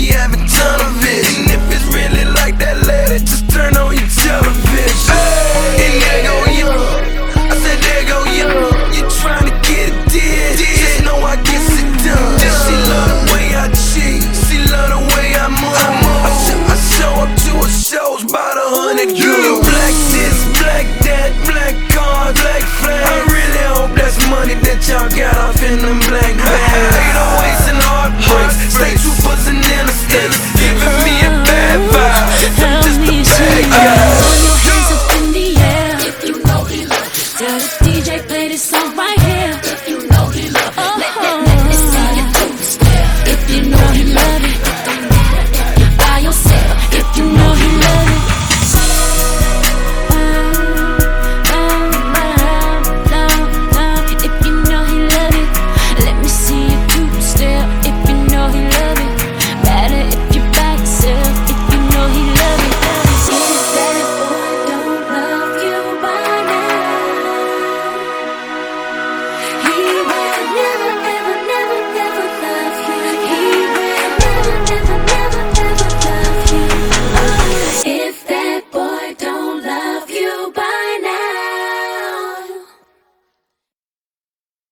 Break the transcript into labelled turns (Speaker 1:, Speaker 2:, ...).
Speaker 1: be
Speaker 2: having ton of it. And if it's really like that, let it just turn on your